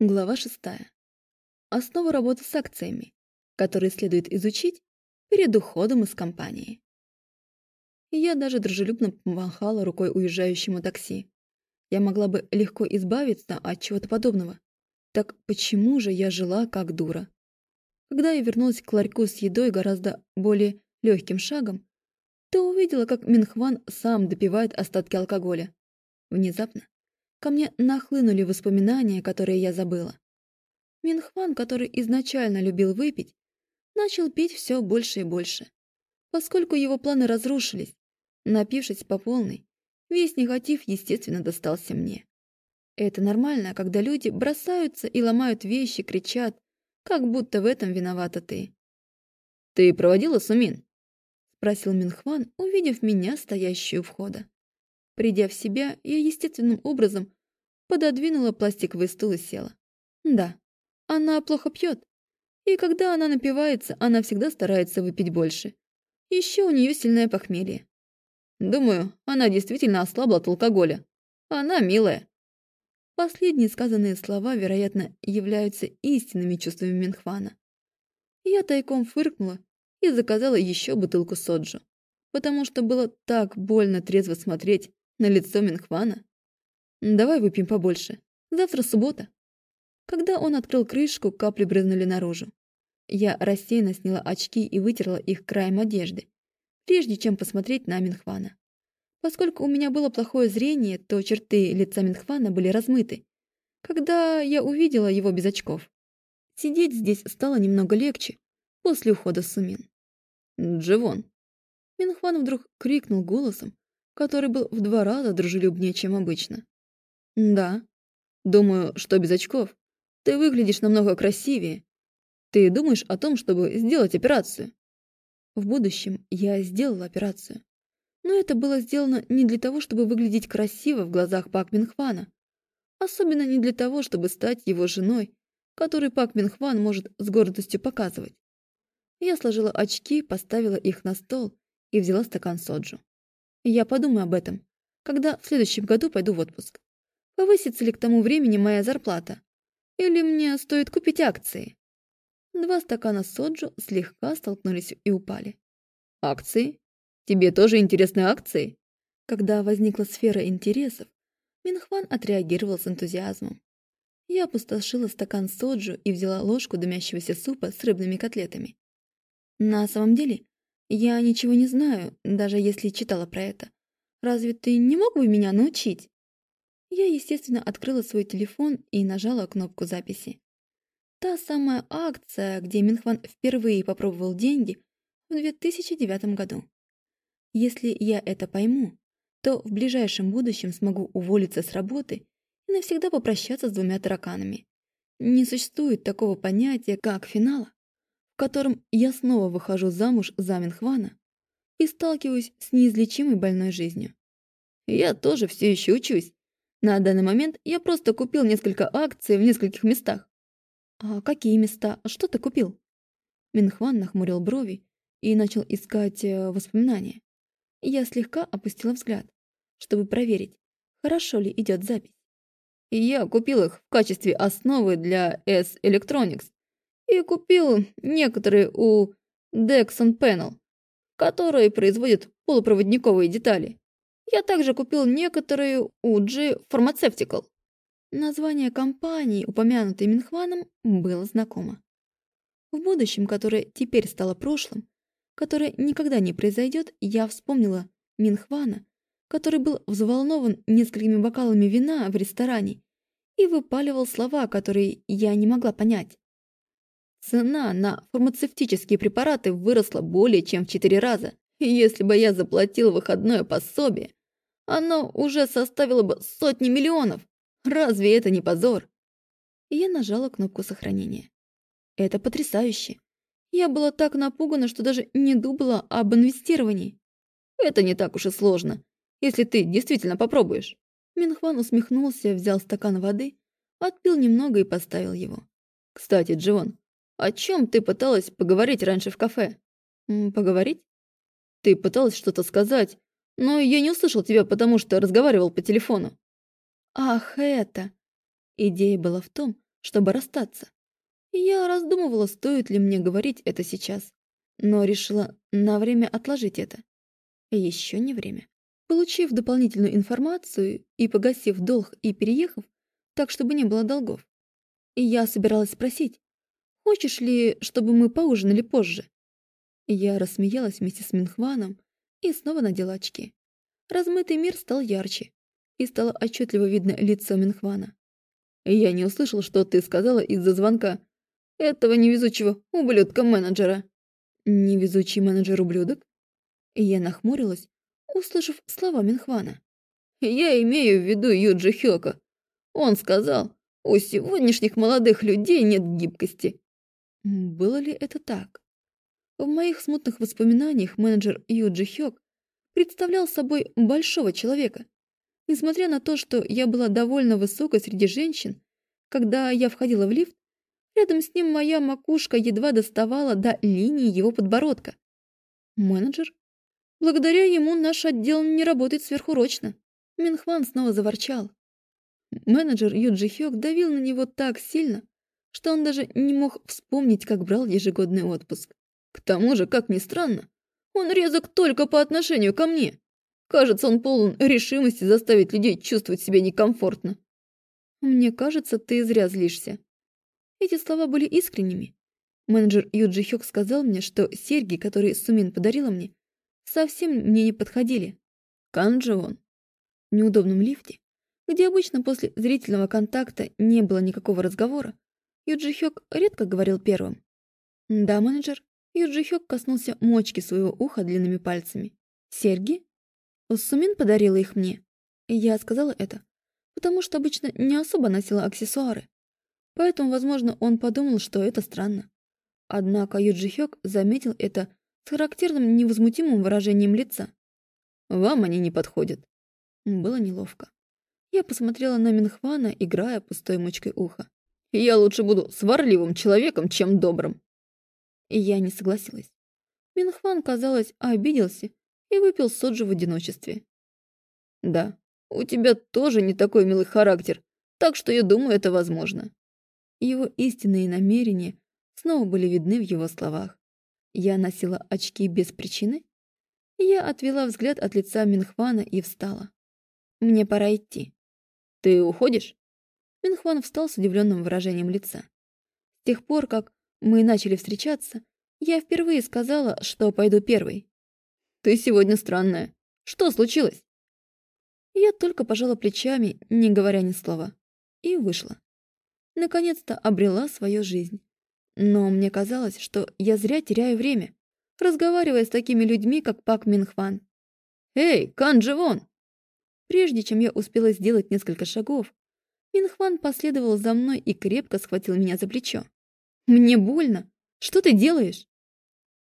Глава шестая. Основа работы с акциями, которые следует изучить перед уходом из компании. Я даже дружелюбно помахала рукой уезжающему такси. Я могла бы легко избавиться от чего-то подобного. Так почему же я жила как дура? Когда я вернулась к ларьку с едой гораздо более легким шагом, то увидела, как Минхван сам допивает остатки алкоголя. Внезапно Ко мне нахлынули воспоминания, которые я забыла. Минхван, который изначально любил выпить, начал пить все больше и больше. Поскольку его планы разрушились, напившись по полной, весь негатив, естественно, достался мне. Это нормально, когда люди бросаются и ломают вещи, кричат, как будто в этом виновата ты. «Ты проводила Сумин?» — спросил Минхван, увидев меня, стоящую у входа. Придя в себя, я естественным образом пододвинула пластиковый стул и села. Да, она плохо пьет. И когда она напивается, она всегда старается выпить больше. Еще у нее сильное похмелье. Думаю, она действительно ослабла от алкоголя. Она милая. Последние сказанные слова, вероятно, являются истинными чувствами Минхвана. Я тайком фыркнула и заказала еще бутылку соджу, потому что было так больно трезво смотреть на лицо Минхвана. «Давай выпьем побольше. Завтра суббота». Когда он открыл крышку, капли брызнули наружу. Я рассеянно сняла очки и вытерла их краем одежды, прежде чем посмотреть на Минхвана. Поскольку у меня было плохое зрение, то черты лица Минхвана были размыты, когда я увидела его без очков. Сидеть здесь стало немного легче после ухода Сумин. «Дживон!» Минхван вдруг крикнул голосом, который был в два раза дружелюбнее, чем обычно. «Да. Думаю, что без очков ты выглядишь намного красивее. Ты думаешь о том, чтобы сделать операцию?» В будущем я сделала операцию. Но это было сделано не для того, чтобы выглядеть красиво в глазах Пак Минхвана. Особенно не для того, чтобы стать его женой, которой Пак Минхван может с гордостью показывать. Я сложила очки, поставила их на стол и взяла стакан соджу. Я подумаю об этом, когда в следующем году пойду в отпуск. Повысится ли к тому времени моя зарплата? Или мне стоит купить акции? Два стакана соджу слегка столкнулись и упали. Акции? Тебе тоже интересны акции? Когда возникла сфера интересов, Минхван отреагировал с энтузиазмом. Я опустошила стакан соджу и взяла ложку дымящегося супа с рыбными котлетами. На самом деле, я ничего не знаю, даже если читала про это. Разве ты не мог бы меня научить? Я, естественно, открыла свой телефон и нажала кнопку записи. Та самая акция, где Минхван впервые попробовал деньги в 2009 году. Если я это пойму, то в ближайшем будущем смогу уволиться с работы и навсегда попрощаться с двумя тараканами. Не существует такого понятия, как финала котором я снова выхожу замуж за Минхвана и сталкиваюсь с неизлечимой больной жизнью. Я тоже все еще учусь. На данный момент я просто купил несколько акций в нескольких местах. А какие места? Что ты купил? Минхван нахмурил брови и начал искать э, воспоминания. Я слегка опустила взгляд, чтобы проверить, хорошо ли идет запись. Я купил их в качестве основы для S Electronics и купил некоторые у Dexon Panel, которые производят полупроводниковые детали. Я также купил некоторые у G Pharmaceutical. Название компании, упомянутой Минхваном, было знакомо. В будущем, которое теперь стало прошлым, которое никогда не произойдет, я вспомнила Минхвана, который был взволнован несколькими бокалами вина в ресторане и выпаливал слова, которые я не могла понять. Цена на фармацевтические препараты выросла более чем в четыре раза. И если бы я заплатил выходное пособие, оно уже составило бы сотни миллионов. Разве это не позор? я нажала кнопку сохранения. Это потрясающе. Я была так напугана, что даже не думала об инвестировании. Это не так уж и сложно, если ты действительно попробуешь. Минхван усмехнулся, взял стакан воды, отпил немного и поставил его. Кстати, Джон, о чем ты пыталась поговорить раньше в кафе? Поговорить? Ты пыталась что-то сказать, но я не услышал тебя, потому что разговаривал по телефону. Ах, это... Идея была в том, чтобы расстаться. Я раздумывала, стоит ли мне говорить это сейчас, но решила на время отложить это. Еще не время. Получив дополнительную информацию и погасив долг и переехав, так чтобы не было долгов, я собиралась спросить, хочешь ли, чтобы мы поужинали позже? Я рассмеялась вместе с Минхваном и снова надела очки. Размытый мир стал ярче, и стало отчетливо видно лицо Минхвана. «Я не услышал, что ты сказала из-за звонка этого невезучего ублюдка-менеджера». «Невезучий менеджер-ублюдок?» Я нахмурилась, услышав слова Минхвана. «Я имею в виду Юджи Хёка. Он сказал, у сегодняшних молодых людей нет гибкости». Было ли это так? В моих смутных воспоминаниях менеджер Юджи Хёк представлял собой большого человека. Несмотря на то, что я была довольно высокой среди женщин, когда я входила в лифт, рядом с ним моя макушка едва доставала до линии его подбородка. Менеджер? Благодаря ему наш отдел не работает сверхурочно. Минхван снова заворчал. Менеджер Юджи Хёк давил на него так сильно, что он даже не мог вспомнить, как брал ежегодный отпуск. К тому же, как ни странно, он резок только по отношению ко мне. Кажется, он полон решимости заставить людей чувствовать себя некомфортно. Мне кажется, ты зря злишься. Эти слова были искренними. Менеджер Юджи Хёк сказал мне, что серьги, которые Сумин подарила мне, совсем мне не подходили. Канджион. В неудобном лифте, где обычно после зрительного контакта не было никакого разговора, Юджи Хёк редко говорил первым. «Да, менеджер?» Юджи Хёк коснулся мочки своего уха длинными пальцами. «Серьги?» Сумин подарила их мне. Я сказала это, потому что обычно не особо носила аксессуары. Поэтому, возможно, он подумал, что это странно. Однако Юджи Хёк заметил это с характерным невозмутимым выражением лица. «Вам они не подходят». Было неловко. Я посмотрела на Минхвана, играя пустой мочкой уха. «Я лучше буду сварливым человеком, чем добрым». Я не согласилась. Минхван, казалось, обиделся и выпил соджу в одиночестве. «Да, у тебя тоже не такой милый характер, так что я думаю, это возможно». Его истинные намерения снова были видны в его словах. Я носила очки без причины? Я отвела взгляд от лица Минхвана и встала. «Мне пора идти». «Ты уходишь?» Минхван встал с удивленным выражением лица. С тех пор, как мы начали встречаться, я впервые сказала, что пойду первой. «Ты сегодня странная. Что случилось?» Я только пожала плечами, не говоря ни слова, и вышла. Наконец-то обрела свою жизнь. Но мне казалось, что я зря теряю время, разговаривая с такими людьми, как Пак Минхван. «Эй, Кан Дживон!» Прежде чем я успела сделать несколько шагов, Минхван последовал за мной и крепко схватил меня за плечо. Мне больно. Что ты делаешь?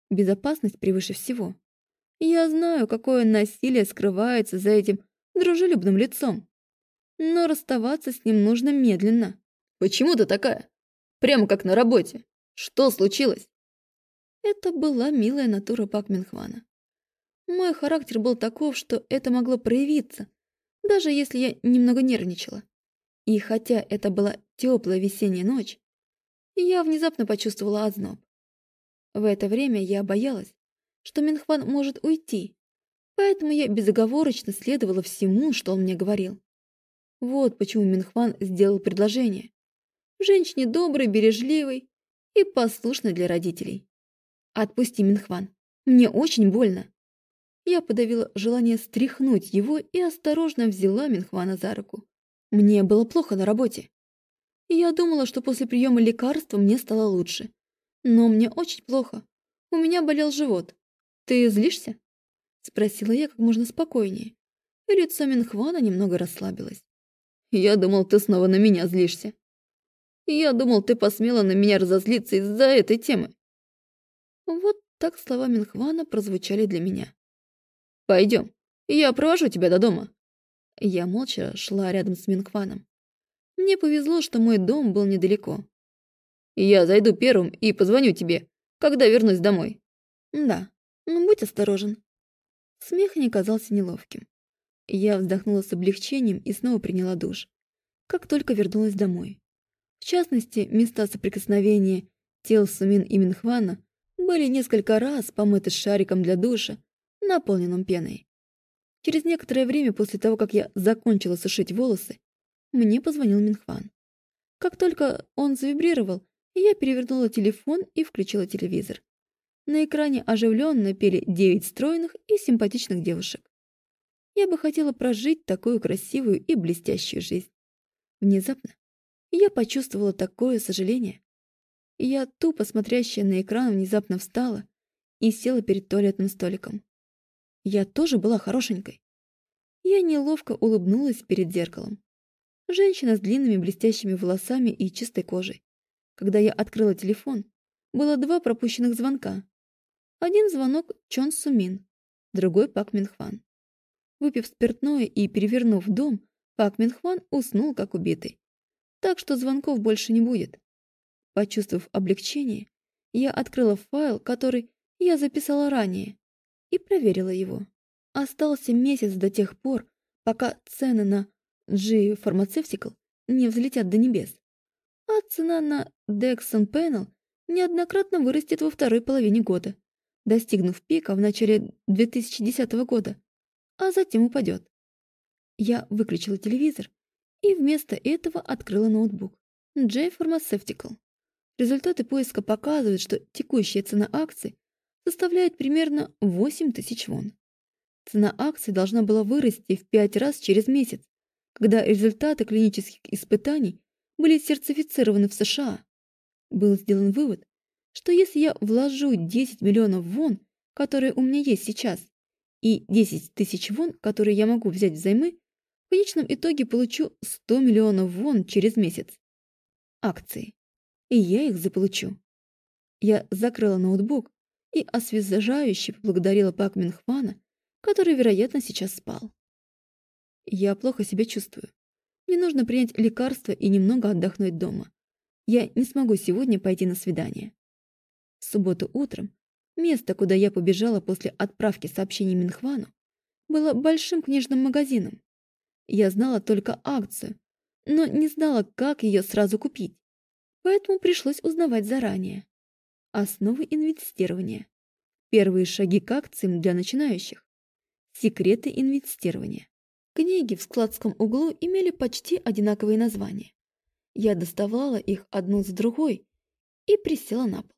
Безопасность превыше всего. Я знаю, какое насилие скрывается за этим дружелюбным лицом. Но расставаться с ним нужно медленно. Почему ты такая? Прямо как на работе. Что случилось? Это была милая натура Пак Минхвана. Мой характер был таков, что это могло проявиться, даже если я немного нервничала. И хотя это была теплая весенняя ночь, я внезапно почувствовала озноб. В это время я боялась, что Минхван может уйти, поэтому я безоговорочно следовала всему, что он мне говорил. Вот почему Минхван сделал предложение. Женщине доброй, бережливой и послушной для родителей. «Отпусти, Минхван, мне очень больно». Я подавила желание стряхнуть его и осторожно взяла Минхвана за руку. Мне было плохо на работе. Я думала, что после приема лекарства мне стало лучше. Но мне очень плохо. У меня болел живот. Ты злишься? Спросила я как можно спокойнее. И лицо Минхвана немного расслабилось. Я думал, ты снова на меня злишься. Я думал, ты посмела на меня разозлиться из-за этой темы. Вот так слова Минхвана прозвучали для меня. Пойдем, я провожу тебя до дома. Я молча шла рядом с Минхваном. Мне повезло, что мой дом был недалеко. Я зайду первым и позвоню тебе, когда вернусь домой. Да, но будь осторожен. Смех не казался неловким. Я вздохнула с облегчением и снова приняла душ. Как только вернулась домой. В частности, места соприкосновения тел Сумин и Минхвана были несколько раз помыты шариком для душа, наполненным пеной. Через некоторое время после того, как я закончила сушить волосы, мне позвонил Минхван. Как только он завибрировал, я перевернула телефон и включила телевизор. На экране оживленно пели девять стройных и симпатичных девушек. Я бы хотела прожить такую красивую и блестящую жизнь. Внезапно я почувствовала такое сожаление. Я, тупо смотрящая на экран, внезапно встала и села перед туалетным столиком. Я тоже была хорошенькой. Я неловко улыбнулась перед зеркалом. Женщина с длинными блестящими волосами и чистой кожей. Когда я открыла телефон, было два пропущенных звонка. Один звонок Чон Сумин, другой Пак Минхван. Выпив спиртное и перевернув дом, Пак Минхван уснул как убитый. Так что звонков больше не будет. Почувствовав облегчение, я открыла файл, который я записала ранее, и проверила его. Остался месяц до тех пор, пока цены на G Pharmaceutical не взлетят до небес, а цена на Dexon Panel неоднократно вырастет во второй половине года достигнув пика в начале 2010 года, а затем упадет. Я выключила телевизор и вместо этого открыла ноутбук. J Pharmaceutical. Результаты поиска показывают, что текущая цена акций составляет примерно 8 тысяч вон. Цена акций должна была вырасти в 5 раз через месяц, когда результаты клинических испытаний были сертифицированы в США. Был сделан вывод, что если я вложу 10 миллионов вон, которые у меня есть сейчас, и 10 тысяч вон, которые я могу взять взаймы, в конечном итоге получу 100 миллионов вон через месяц. Акции. И я их заполучу. Я закрыла ноутбук и освежающе поблагодарила Пак Минхвана, который, вероятно, сейчас спал. Я плохо себя чувствую. Мне нужно принять лекарство и немного отдохнуть дома. Я не смогу сегодня пойти на свидание. В субботу утром место, куда я побежала после отправки сообщений Минхвану, было большим книжным магазином. Я знала только акцию, но не знала, как ее сразу купить. Поэтому пришлось узнавать заранее. Основы инвестирования. Первые шаги к акциям для начинающих. Секреты инвестирования. Книги в складском углу имели почти одинаковые названия. Я доставала их одну за другой и присела на пол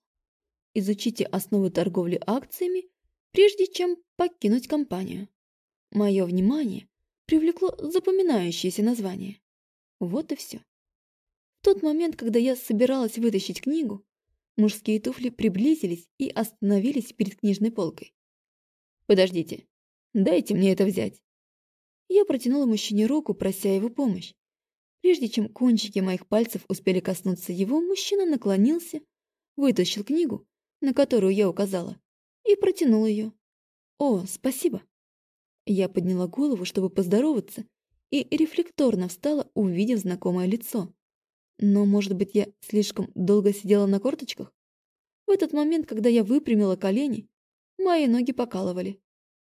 изучите основы торговли акциями, прежде чем покинуть компанию. Мое внимание привлекло запоминающееся название. Вот и все. В тот момент, когда я собиралась вытащить книгу, мужские туфли приблизились и остановились перед книжной полкой. «Подождите, дайте мне это взять». Я протянула мужчине руку, прося его помощь. Прежде чем кончики моих пальцев успели коснуться его, мужчина наклонился, вытащил книгу на которую я указала, и протянул ее. «О, спасибо!» Я подняла голову, чтобы поздороваться, и рефлекторно встала, увидев знакомое лицо. Но, может быть, я слишком долго сидела на корточках? В этот момент, когда я выпрямила колени, мои ноги покалывали.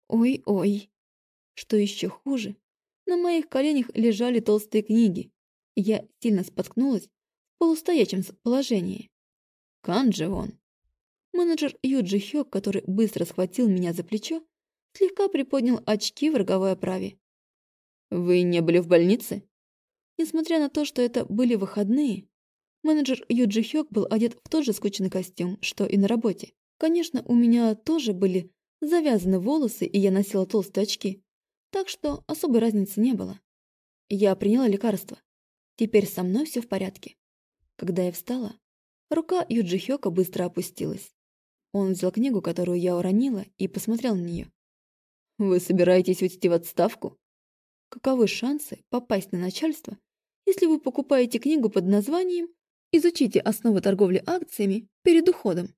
Ой-ой. Что еще хуже, на моих коленях лежали толстые книги. Я сильно споткнулась в полустоячем положении. Канджи он. Менеджер Юджи Хёк, который быстро схватил меня за плечо, слегка приподнял очки в роговой оправе. «Вы не были в больнице?» Несмотря на то, что это были выходные, менеджер Юджи Хёк был одет в тот же скучный костюм, что и на работе. Конечно, у меня тоже были завязаны волосы, и я носила толстые очки, так что особой разницы не было. Я приняла лекарство. Теперь со мной все в порядке. Когда я встала, рука Юджи Хёка быстро опустилась. Он взял книгу, которую я уронила, и посмотрел на нее. «Вы собираетесь уйти в отставку? Каковы шансы попасть на начальство, если вы покупаете книгу под названием «Изучите основы торговли акциями перед уходом»?»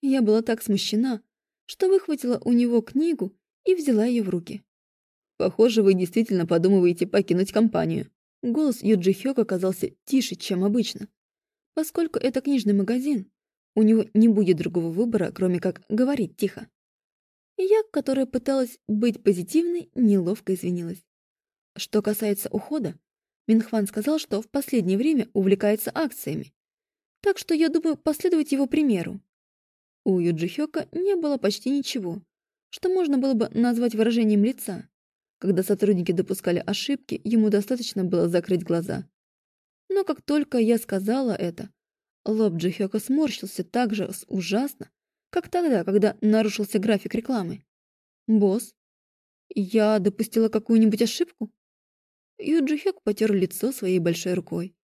Я была так смущена, что выхватила у него книгу и взяла ее в руки. «Похоже, вы действительно подумываете покинуть компанию». Голос Юджи Хёк оказался тише, чем обычно. Поскольку это книжный магазин, у него не будет другого выбора, кроме как говорить тихо. Я, которая пыталась быть позитивной, неловко извинилась. Что касается ухода, Минхван сказал, что в последнее время увлекается акциями. Так что я думаю последовать его примеру. У Юджи Хёка не было почти ничего, что можно было бы назвать выражением лица. Когда сотрудники допускали ошибки, ему достаточно было закрыть глаза. Но как только я сказала это, лоб Джихёка сморщился так же ужасно, как тогда, когда нарушился график рекламы. «Босс, я допустила какую-нибудь ошибку?» Юджи Хёк потер лицо своей большой рукой.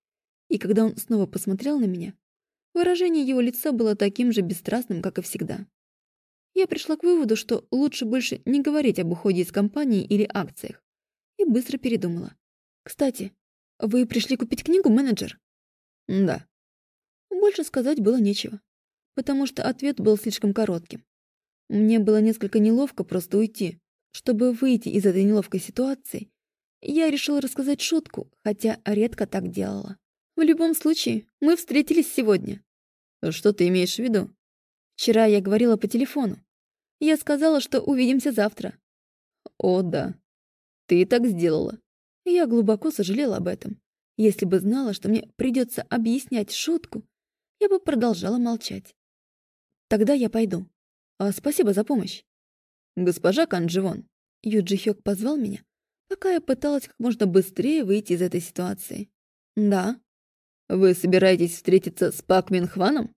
И когда он снова посмотрел на меня, выражение его лица было таким же бесстрастным, как и всегда. Я пришла к выводу, что лучше больше не говорить об уходе из компании или акциях, и быстро передумала. «Кстати, вы пришли купить книгу, менеджер?» «Да». Больше сказать было нечего, потому что ответ был слишком коротким. Мне было несколько неловко просто уйти. Чтобы выйти из этой неловкой ситуации, я решила рассказать шутку, хотя редко так делала. В любом случае, мы встретились сегодня. Что ты имеешь в виду? Вчера я говорила по телефону. Я сказала, что увидимся завтра. О, да. Ты так сделала. Я глубоко сожалела об этом. Если бы знала, что мне придется объяснять шутку, я бы продолжала молчать. Тогда я пойду. А спасибо за помощь. Госпожа Кандживон. Юджи Хёк позвал меня, пока я пыталась как можно быстрее выйти из этой ситуации. Да. Вы собираетесь встретиться с Пак Минхваном?